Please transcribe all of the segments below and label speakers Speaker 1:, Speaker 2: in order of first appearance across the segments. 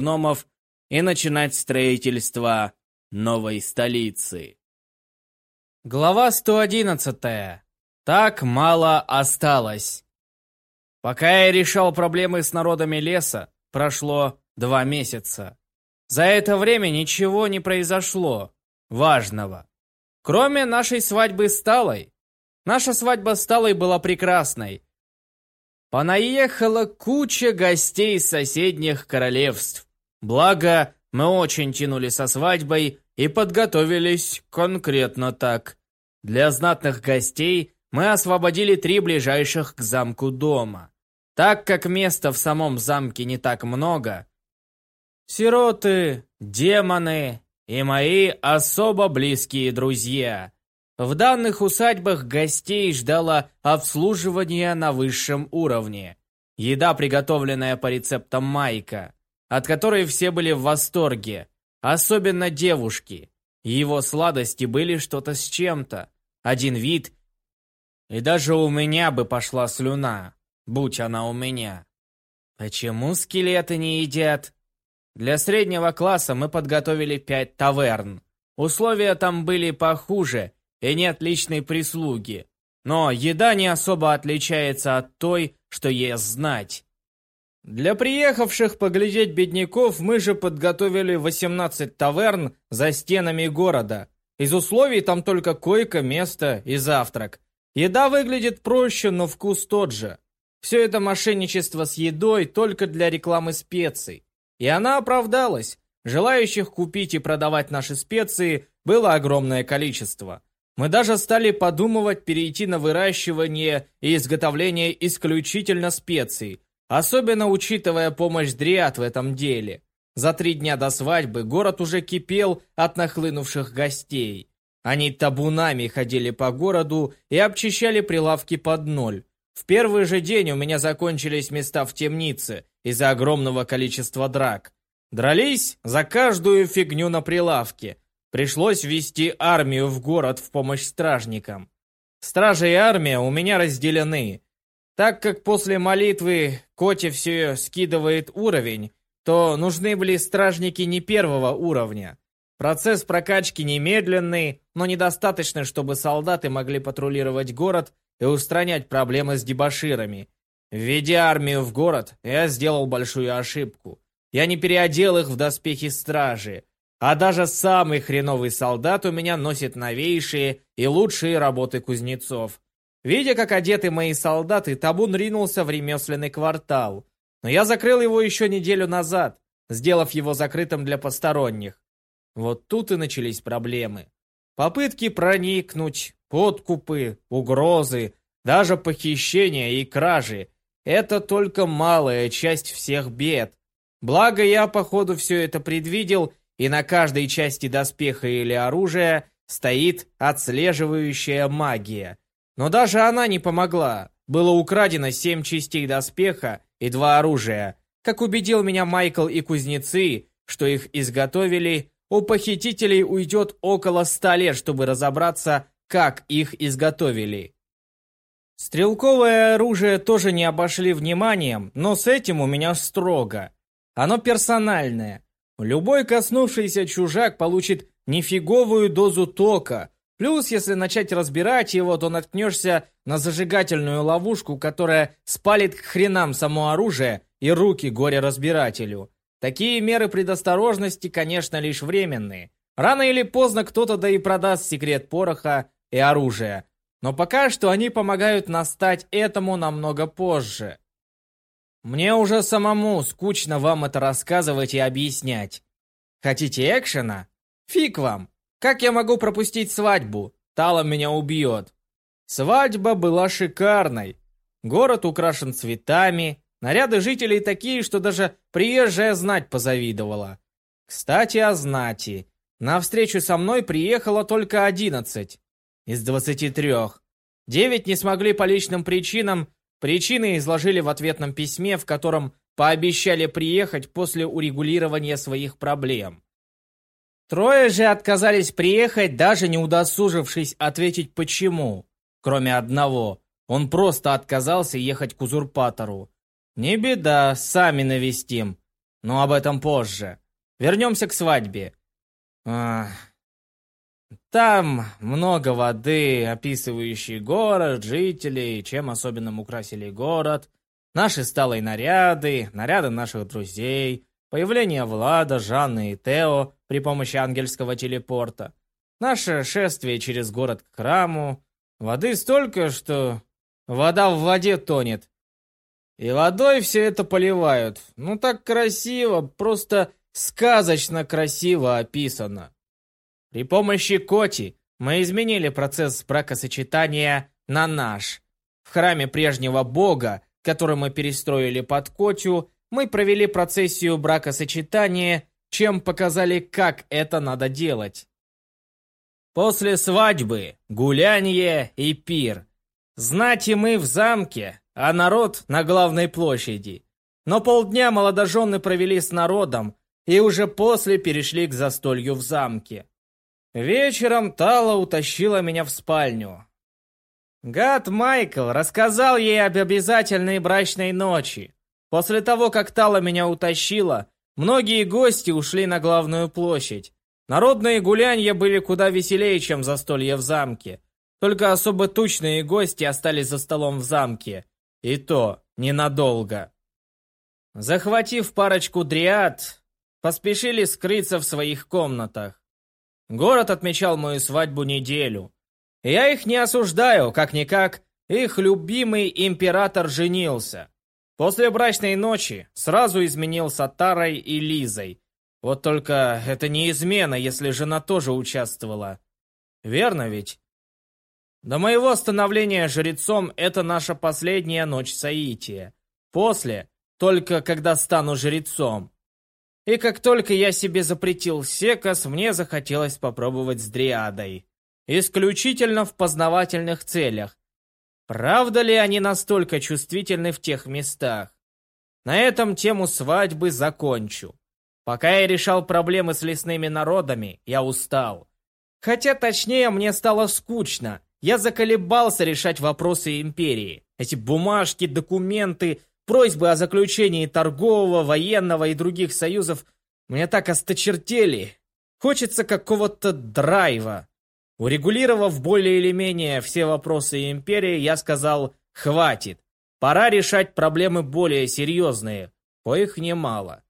Speaker 1: гномов и начинать строительство новой столицы.
Speaker 2: Глава 111. Так мало осталось. Пока я решал проблемы с народами леса, прошло два месяца. За это время ничего не произошло важного. Кроме нашей свадьбы с Талой. Наша свадьба с Талой была прекрасной. Понаехала куча гостей из соседних королевств. Благо, мы очень тянули со свадьбой и подготовились конкретно так. Для знатных гостей мы освободили три ближайших к замку дома. Так как места в самом замке не так много, сироты, демоны и мои особо близкие друзья. В данных усадьбах гостей ждало обслуживание на высшем уровне. Еда, приготовленная по рецептам Майка, от которой все были в восторге, особенно девушки. Его сладости были что-то с чем-то, один вид, и даже у меня бы пошла слюна, будь она у меня. Почему скелеты не едят? Для среднего класса мы подготовили пять таверн. Условия там были похуже, и нет личной прислуги. Но еда не особо отличается от той, что есть знать. Для приехавших поглядеть бедняков мы же подготовили 18 таверн за стенами города. Из условий там только койка, место и завтрак. Еда выглядит проще, но вкус тот же. Все это мошенничество с едой только для рекламы специй. И она оправдалась. Желающих купить и продавать наши специи было огромное количество. Мы даже стали подумывать перейти на выращивание и изготовление исключительно специй, особенно учитывая помощь дриад в этом деле. За три дня до свадьбы город уже кипел от нахлынувших гостей. Они табунами ходили по городу и обчищали прилавки под ноль. В первый же день у меня закончились места в темнице из-за огромного количества драк. Дрались за каждую фигню на прилавке, Пришлось вести армию в город в помощь стражникам. Стража и армия у меня разделены. Так как после молитвы Коте все скидывает уровень, то нужны были стражники не первого уровня. Процесс прокачки немедленный, но недостаточно, чтобы солдаты могли патрулировать город и устранять проблемы с дебоширами. Введя армию в город, я сделал большую ошибку. Я не переодел их в доспехи стражи, а даже самый хреновый солдат у меня носит новейшие и лучшие работы кузнецов. Видя, как одеты мои солдаты, табун ринулся в ремесленный квартал. Но я закрыл его еще неделю назад, сделав его закрытым для посторонних. Вот тут и начались проблемы. Попытки проникнуть, подкупы, угрозы, даже похищения и кражи – это только малая часть всех бед. Благо я, походу, все это предвидел и на каждой части доспеха или оружия стоит отслеживающая магия. Но даже она не помогла. Было украдено семь частей доспеха и два оружия. Как убедил меня Майкл и кузнецы, что их изготовили, у похитителей уйдет около ста лет, чтобы разобраться, как их изготовили. Стрелковое оружие тоже не обошли вниманием, но с этим у меня строго. Оно персональное. Любой коснувшийся чужак получит нифиговую дозу тока. Плюс, если начать разбирать его, то наткнешься на зажигательную ловушку, которая спалит к хренам само оружие и руки горе-разбирателю. Такие меры предосторожности, конечно, лишь временные. Рано или поздно кто-то да и продаст секрет пороха и оружия. Но пока что они помогают настать этому намного позже. Мне уже самому скучно вам это рассказывать и объяснять. Хотите экшена? Фиг вам. Как я могу пропустить свадьбу? Тала меня убьет. Свадьба была шикарной. Город украшен цветами, наряды жителей такие, что даже приезжая знать позавидовала. Кстати, о знати. На встречу со мной приехало только одиннадцать из двадцати трех. Девять не смогли по личным причинам Причины изложили в ответном письме, в котором пообещали приехать после урегулирования своих проблем. Трое же отказались приехать, даже не удосужившись ответить почему. Кроме одного. Он просто отказался ехать к узурпатору. Не беда, сами навестим. но об этом позже. Вернемся к свадьбе. А, там много воды, описывающей город, жителей, чем особенным украсили город, наши сталые наряды, наряды наших друзей, появление Влада, Жанны и Тео при помощи ангельского телепорта, наше шествие через город к храму. Воды столько, что вода в воде тонет. И водой все это поливают. Ну так красиво, просто сказочно красиво описано. При помощи Коти мы изменили процесс бракосочетания на наш. В храме прежнего бога, который мы перестроили под Котю, мы провели процессию бракосочетания, чем показали, как это надо делать. После свадьбы, гулянье и пир. Знати мы в замке, а народ на главной площади. Но полдня молодожены провели с народом, и уже после перешли к застолью в замке. Вечером Тала утащила меня в спальню. Гад Майкл рассказал ей об обязательной брачной ночи. После того, как Тала меня утащила, многие гости ушли на главную площадь. Народные гулянья были куда веселее, чем застолье в замке. Только особо тучные гости остались за столом в замке. И то ненадолго. Захватив парочку дриад, поспешили скрыться в своих комнатах. Город отмечал мою свадьбу неделю. Я их не осуждаю, как-никак, их любимый император женился. После брачной ночи сразу изменился Тарой и Лизой. Вот только это не измена, если жена тоже участвовала. Верно ведь? До моего становления жрецом это наша последняя ночь соития. После, только когда стану жрецом. И как только я себе запретил секас, мне захотелось попробовать с дриадой. Исключительно в познавательных целях. Правда ли они настолько чувствительны в тех местах? На этом тему свадьбы закончу. Пока я решал проблемы с лесными народами, я устал. Хотя точнее мне стало скучно. Я заколебался решать вопросы империи. Эти бумажки, документы, Просьбы о заключении торгового, военного и других союзов мне так осточертели. Хочется какого-то драйва. Урегулировав более или менее все вопросы империи, я сказал «хватит». Пора решать проблемы более серьезные, коих немало.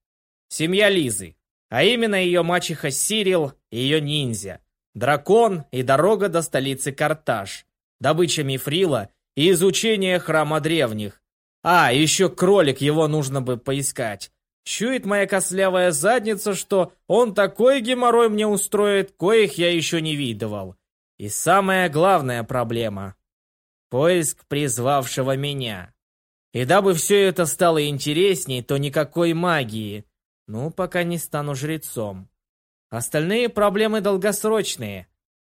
Speaker 2: Семья Лизы, а именно ее мачеха Сирил и ее ниндзя, дракон и дорога до столицы Карташ, добыча мифрила и изучение храма древних, а, еще кролик, его нужно бы поискать. Чует моя кослявая задница, что он такой геморрой мне устроит, коих я еще не видывал. И самая главная проблема — поиск призвавшего меня. И дабы все это стало интересней, то никакой магии. Ну, пока не стану жрецом. Остальные проблемы долгосрочные.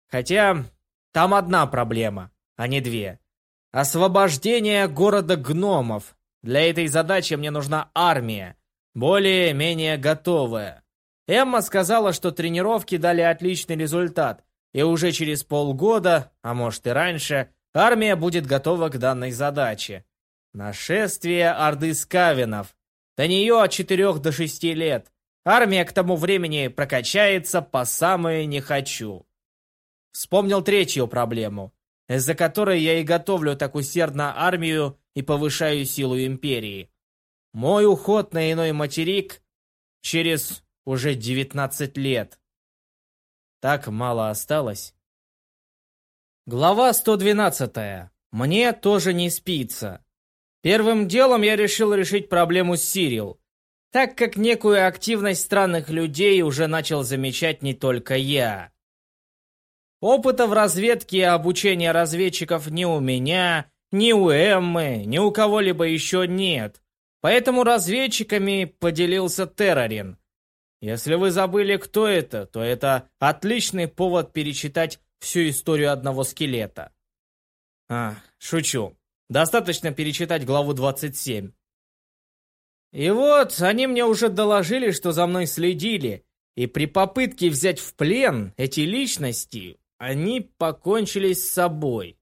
Speaker 2: Хотя там одна проблема, а не две. Освобождение города гномов. Для этой задачи мне нужна армия, более-менее готовая. Эмма сказала, что тренировки дали отличный результат, и уже через полгода, а может и раньше, армия будет готова к данной задаче. Нашествие Орды Скавинов. До нее от 4 до 6 лет. Армия к тому времени прокачается по самое не хочу. Вспомнил третью проблему из-за которой я и готовлю так усердно армию и повышаю силу империи. Мой уход на иной материк через уже 19 лет. Так мало осталось. Глава 112. Мне тоже не спится. Первым делом я решил решить проблему с Сирил, так как некую активность странных людей уже начал замечать не только я. Опыта в разведке и обучения разведчиков ни у меня, ни у Эммы, ни у кого-либо еще нет. Поэтому разведчиками поделился Террорин. Если вы забыли, кто это, то это отличный повод перечитать всю историю одного скелета. А, шучу. Достаточно перечитать главу 27. И вот, они мне уже доложили, что за мной следили, и при попытке взять в плен эти личности они покончили с собой.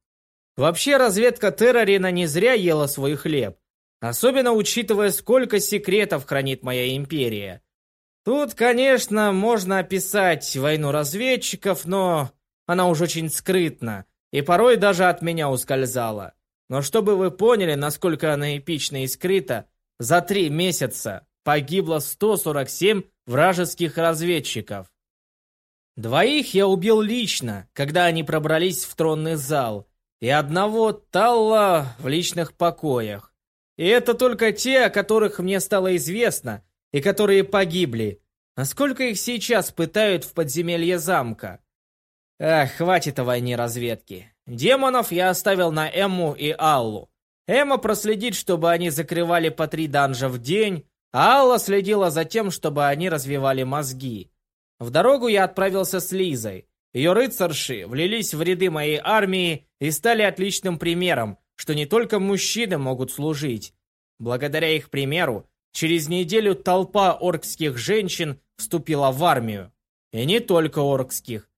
Speaker 2: Вообще разведка Террорина не зря ела свой хлеб. особенно учитывая, сколько секретов хранит моя империя. Тут, конечно, можно описать войну разведчиков, но она уж очень скрытна, и порой даже от меня ускользала. Но чтобы вы поняли, насколько она эпична и скрыта, за три месяца погибло 147 вражеских разведчиков. Двоих я убил лично, когда они пробрались в тронный зал, и одного Талла в личных покоях. И это только те, о которых мне стало известно, и которые погибли. Насколько их сейчас пытают в подземелье замка? Эх, хватит о войне разведки. Демонов я оставил на Эмму и Аллу. Эмма проследит, чтобы они закрывали по три данжа в день, а Алла следила за тем, чтобы они развивали мозги. В дорогу я отправился с Лизой. Ее рыцарши влились в ряды моей армии и стали отличным примером, что не только мужчины могут служить. Благодаря их примеру, через неделю толпа оркских женщин вступила в армию. И не только оркских.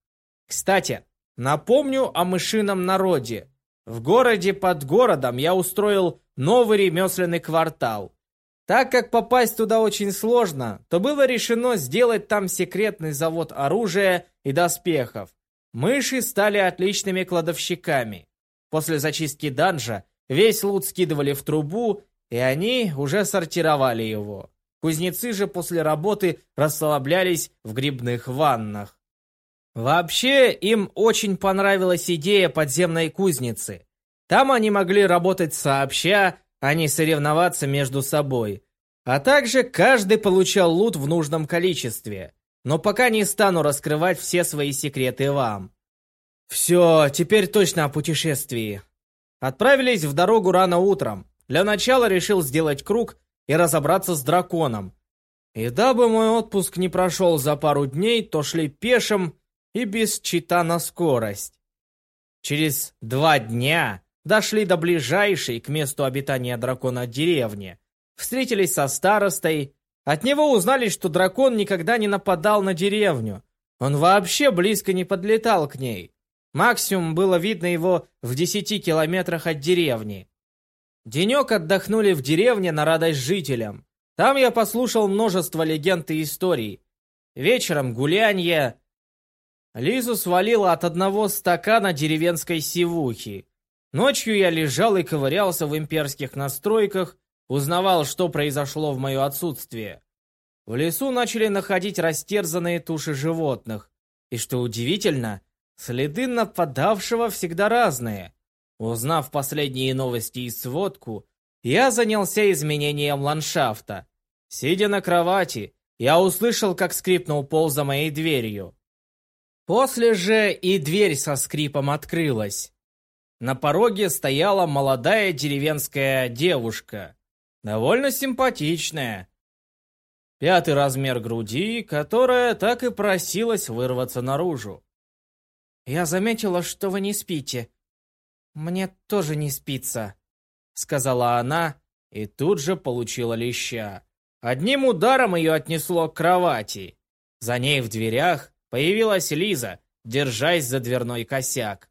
Speaker 2: Кстати, напомню о мышином народе. В городе под городом я устроил новый ремесленный квартал. Так как попасть туда очень сложно, то было решено сделать там секретный завод оружия и доспехов. Мыши стали отличными кладовщиками. После зачистки данжа весь лут скидывали в трубу, и они уже сортировали его. Кузнецы же после работы расслаблялись в грибных ваннах. Вообще, им очень понравилась идея подземной кузницы. Там они могли работать сообща, а не соревноваться между собой. А также каждый получал лут в нужном количестве. Но пока не стану раскрывать все свои секреты вам. Все, теперь точно о путешествии. Отправились в дорогу рано утром. Для начала решил сделать круг и разобраться с драконом. И дабы мой отпуск не прошел за пару дней, то шли пешим и без чита на скорость. Через два дня дошли до ближайшей к месту обитания дракона деревни, встретились со старостой. От него узнали, что дракон никогда не нападал на деревню. Он вообще близко не подлетал к ней. Максимум было видно его в десяти километрах от деревни. Денек отдохнули в деревне на радость жителям. Там я послушал множество легенд и историй. Вечером гулянье. Лизу свалило от одного стакана деревенской сивухи. Ночью я лежал и ковырялся в имперских настройках, узнавал, что произошло в мое отсутствие. В лесу начали находить растерзанные туши животных. И что удивительно, следы нападавшего всегда разные. Узнав последние новости и сводку, я занялся изменением ландшафта. Сидя на кровати, я услышал, как скрипнул пол за моей дверью. После же и дверь со скрипом открылась. На пороге стояла молодая деревенская девушка, довольно симпатичная. Пятый размер груди, которая так и просилась вырваться наружу. «Я заметила, что вы не спите. Мне тоже не спится», — сказала она и тут же получила леща. Одним ударом ее отнесло к кровати. За ней в дверях появилась Лиза, держась за дверной косяк.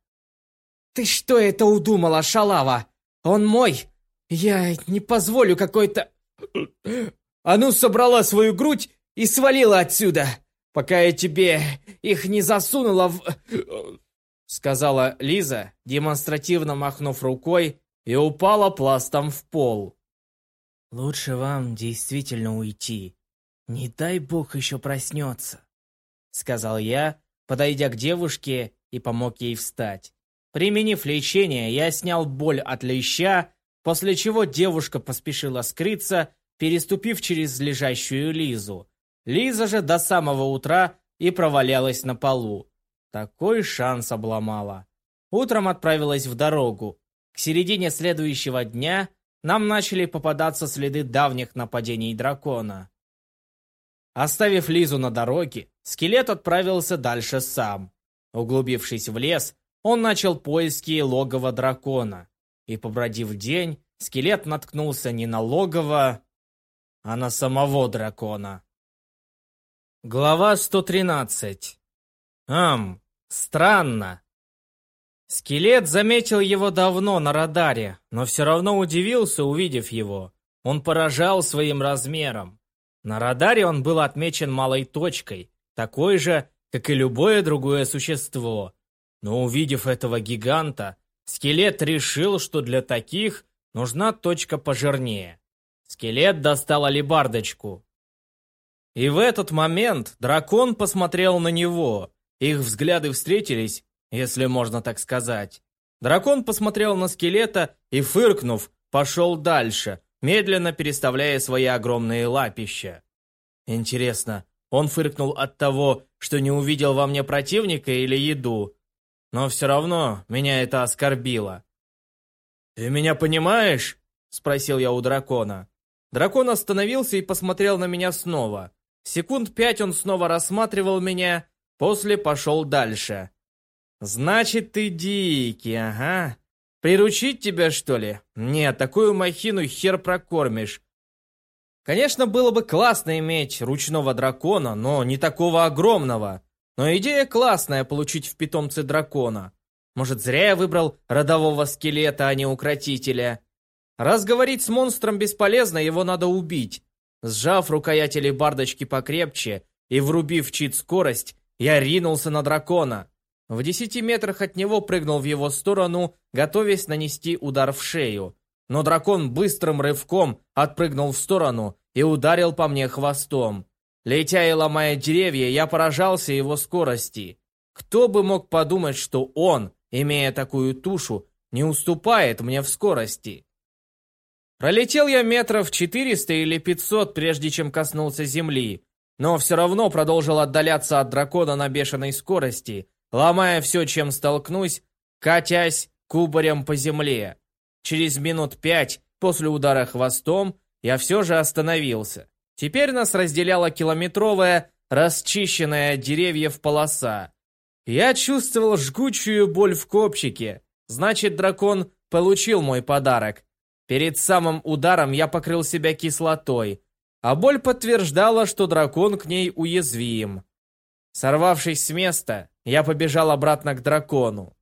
Speaker 2: «Ты что это удумала, шалава? Он мой! Я не позволю какой-то...» «А ну, собрала свою грудь и свалила отсюда, пока я тебе их не засунула в...» Сказала Лиза, демонстративно махнув рукой, и упала пластом в пол. «Лучше вам действительно уйти. Не дай бог еще проснется», — сказал я, подойдя к девушке и помог ей встать. Применив лечение, я снял боль от леща, после чего девушка поспешила скрыться, переступив через лежащую Лизу. Лиза же до самого утра и провалялась на полу. Такой шанс обломала. Утром отправилась в дорогу. К середине следующего дня нам начали попадаться следы давних нападений дракона. Оставив Лизу на дороге, скелет отправился дальше сам. Углубившись в лес, он начал поиски логова дракона. И, побродив день, скелет наткнулся не на логово, а на самого дракона. Глава 113. Ам, странно. Скелет заметил его давно на радаре, но все равно удивился, увидев его. Он поражал своим размером. На радаре он был отмечен малой точкой, такой же, как и любое другое существо. Но увидев этого гиганта, скелет решил, что для таких нужна точка пожирнее. Скелет достал алебардочку. И в этот момент дракон посмотрел на него. Их взгляды встретились, если можно так сказать. Дракон посмотрел на скелета и, фыркнув, пошел дальше, медленно переставляя свои огромные лапища. Интересно, он фыркнул от того, что не увидел во мне противника или еду? Но все равно меня это оскорбило. «Ты меня понимаешь?» — спросил я у дракона. Дракон остановился и посмотрел на меня снова. Секунд пять он снова рассматривал меня, после пошел дальше. «Значит, ты дикий, ага. Приручить тебя, что ли? Нет, такую махину хер прокормишь. Конечно, было бы классно иметь ручного дракона, но не такого огромного. Но идея классная получить в питомце дракона. Может, зря я выбрал родового скелета, а не укротителя. Раз говорить с монстром бесполезно, его надо убить. Сжав рукоятели бардочки покрепче и врубив чит скорость, я ринулся на дракона. В десяти метрах от него прыгнул в его сторону, готовясь нанести удар в шею. Но дракон быстрым рывком отпрыгнул в сторону и ударил по мне хвостом. Летя и ломая деревья, я поражался его скорости. Кто бы мог подумать, что он, имея такую тушу, не уступает мне в скорости? Пролетел я метров 400 или 500, прежде чем коснулся земли, но все равно продолжил отдаляться от дракона на бешеной скорости, ломая все, чем столкнусь, катясь кубарем по земле. Через минут пять после удара хвостом я все же остановился. Теперь нас разделяла километровая, расчищенная деревьев полоса. Я чувствовал жгучую боль в копчике. Значит, дракон получил мой подарок. Перед самым ударом я покрыл себя кислотой, а боль подтверждала, что дракон к ней уязвим. Сорвавшись с места, я побежал обратно к дракону.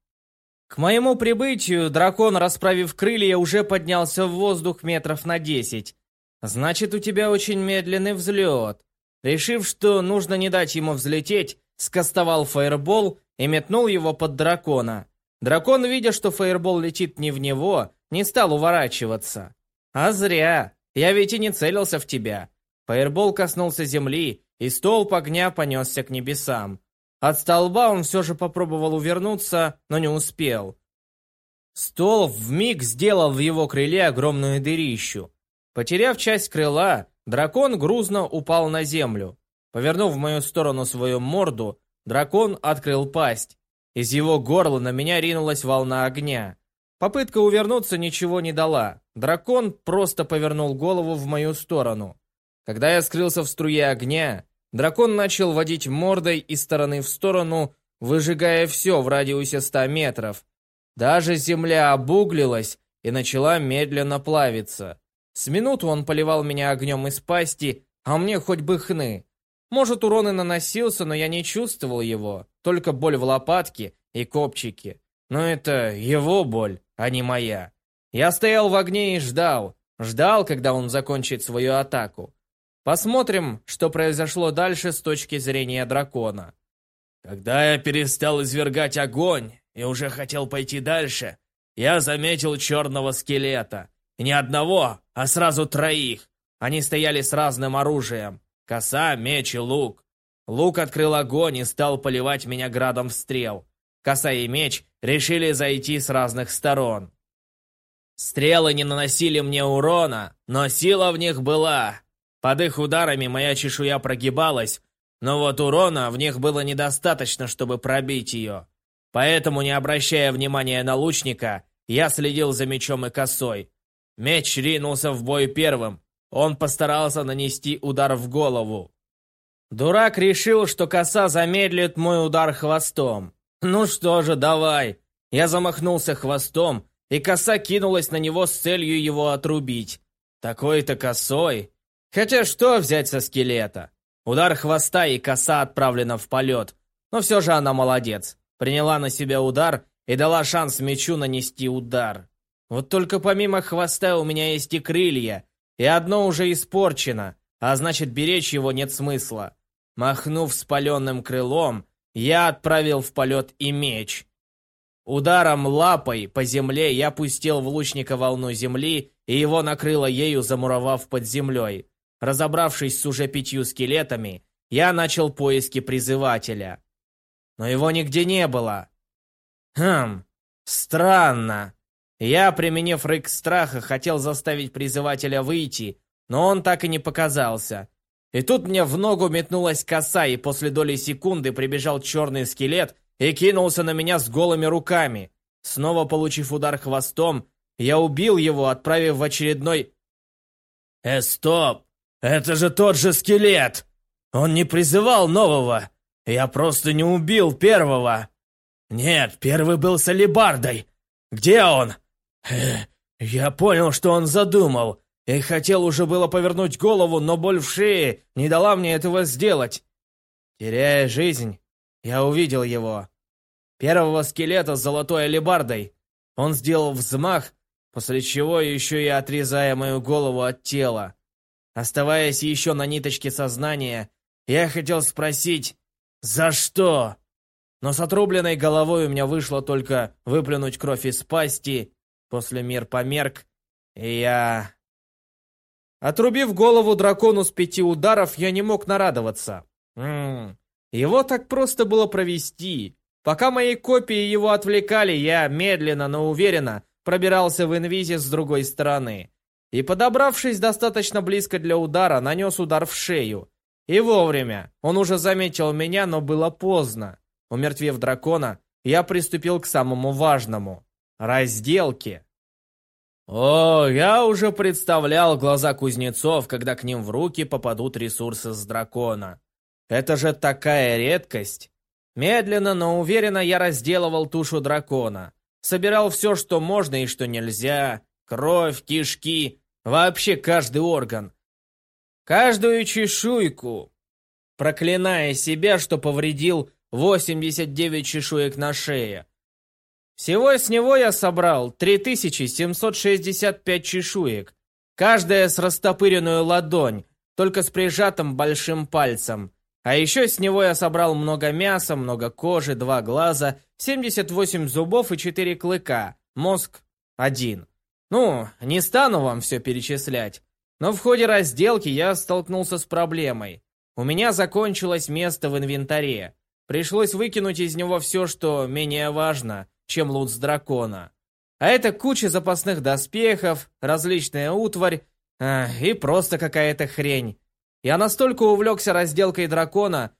Speaker 2: К моему прибытию дракон, расправив крылья, уже поднялся в воздух метров на десять. Значит, у тебя очень медленный взлет. Решив, что нужно не дать ему взлететь, скостовал фаербол и метнул его под дракона. Дракон, видя, что фаербол летит не в него, не стал уворачиваться. А зря. Я ведь и не целился в тебя. Фаербол коснулся земли, и столб огня понесся к небесам. От столба он все же попробовал увернуться, но не успел. Столб вмиг сделал в его крыле огромную дырищу. Потеряв часть крыла, дракон грузно упал на землю. Повернув в мою сторону свою морду, дракон открыл пасть. Из его горла на меня ринулась волна огня. Попытка увернуться ничего не дала. Дракон просто повернул голову в мою сторону. Когда я скрылся в струе огня, Дракон начал водить мордой из стороны в сторону, выжигая все в радиусе 100 метров. Даже земля обуглилась и начала медленно плавиться. С минуту он поливал меня огнем из пасти, а мне хоть бы хны. Может, урон и наносился, но я не чувствовал его, только боль в лопатке и копчике. Но это его боль, а не моя. Я стоял в огне и ждал, ждал, когда он закончит свою атаку. Посмотрим, что произошло дальше с точки зрения дракона. Когда я перестал извергать огонь и уже хотел пойти дальше, я заметил черного скелета. Не одного, а сразу троих. Они стояли с разным оружием. Коса, меч и лук. Лук открыл огонь и стал поливать меня градом стрел. Коса и меч решили зайти с разных сторон. Стрелы не наносили мне урона, но сила в них была. Под их ударами моя чешуя прогибалась, но вот урона в них было недостаточно, чтобы пробить ее. Поэтому, не обращая внимания на лучника, я следил за мечом и косой. Меч ринулся в бой первым. Он постарался нанести удар в голову. Дурак решил, что коса замедлит мой удар хвостом. Ну что же, давай. Я замахнулся хвостом, и коса кинулась на него с целью его отрубить. Такой-то косой Хотя что взять со скелета? Удар хвоста и коса отправлена в полет. Но все же она молодец. Приняла на себя удар и дала шанс мечу нанести удар. Вот только помимо хвоста у меня есть и крылья.
Speaker 1: и одно уже испорчено, а значит беречь его нет смысла. Махнув спаленным крылом, я отправил в полет и меч. Ударом лапой по земле я пустил в лучника волну земли, и его накрыло ею, замуровав под землей. Разобравшись с уже пятью скелетами, я начал поиски призывателя. Но его нигде не было. Хм, странно. Я, применив рык страха, хотел заставить призывателя выйти, но он так и не показался. И тут мне в ногу метнулась коса, и после доли секунды прибежал черный скелет и кинулся на меня с голыми руками. Снова получив удар хвостом, я убил его, отправив в очередной... «Э, стоп! Это же тот же скелет! Он не призывал нового! Я просто не убил первого!» «Нет, первый был с алебардой! Где он?» «Я понял, что он задумал, и хотел уже было повернуть голову, но боль в шее не дала мне этого сделать. Теряя жизнь, я увидел его. Первого скелета с золотой алебардой. Он сделал взмах, после чего еще и отрезая мою голову от тела. Оставаясь еще на ниточке сознания, я хотел спросить «За что?». Но с отрубленной головой у меня вышло только выплюнуть кровь из пасти, после мир померк, и я Отрубив голову дракону с пяти ударов, я не мог нарадоваться. Ммм, его так просто было провести. Пока мои копии его отвлекали, я медленно, но уверенно пробирался в инвизе с другой стороны. И, подобравшись достаточно близко для удара, нанес удар в шею. И вовремя. Он уже заметил меня, но было поздно. Умертвев дракона, я приступил к самому важному – разделке. О, я уже представлял глаза кузнецов, когда к ним в руки попадут ресурсы с дракона. Это же такая редкость. Медленно, но уверенно я разделывал тушу дракона. Собирал все, что можно и что нельзя. Кровь, кишки, вообще каждый орган. Каждую чешуйку. Проклиная себя, что повредил 89 чешуек на шее. Всего с него я собрал 3765 чешуек, каждая с растопыренную ладонь, только с прижатым большим пальцем. А еще с него я собрал много мяса, много кожи, два глаза, 78 зубов и 4 клыка, мозг один. Ну, не стану вам все перечислять. Но в ходе разделки я столкнулся с проблемой. У меня закончилось место в инвентаре. Пришлось выкинуть из него все, что менее важно, чем лут с дракона. А это куча запасных доспехов, различная утварь а, и просто какая-то хрень. Я настолько увлекся разделкой дракона,